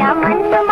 मारू चमन मारू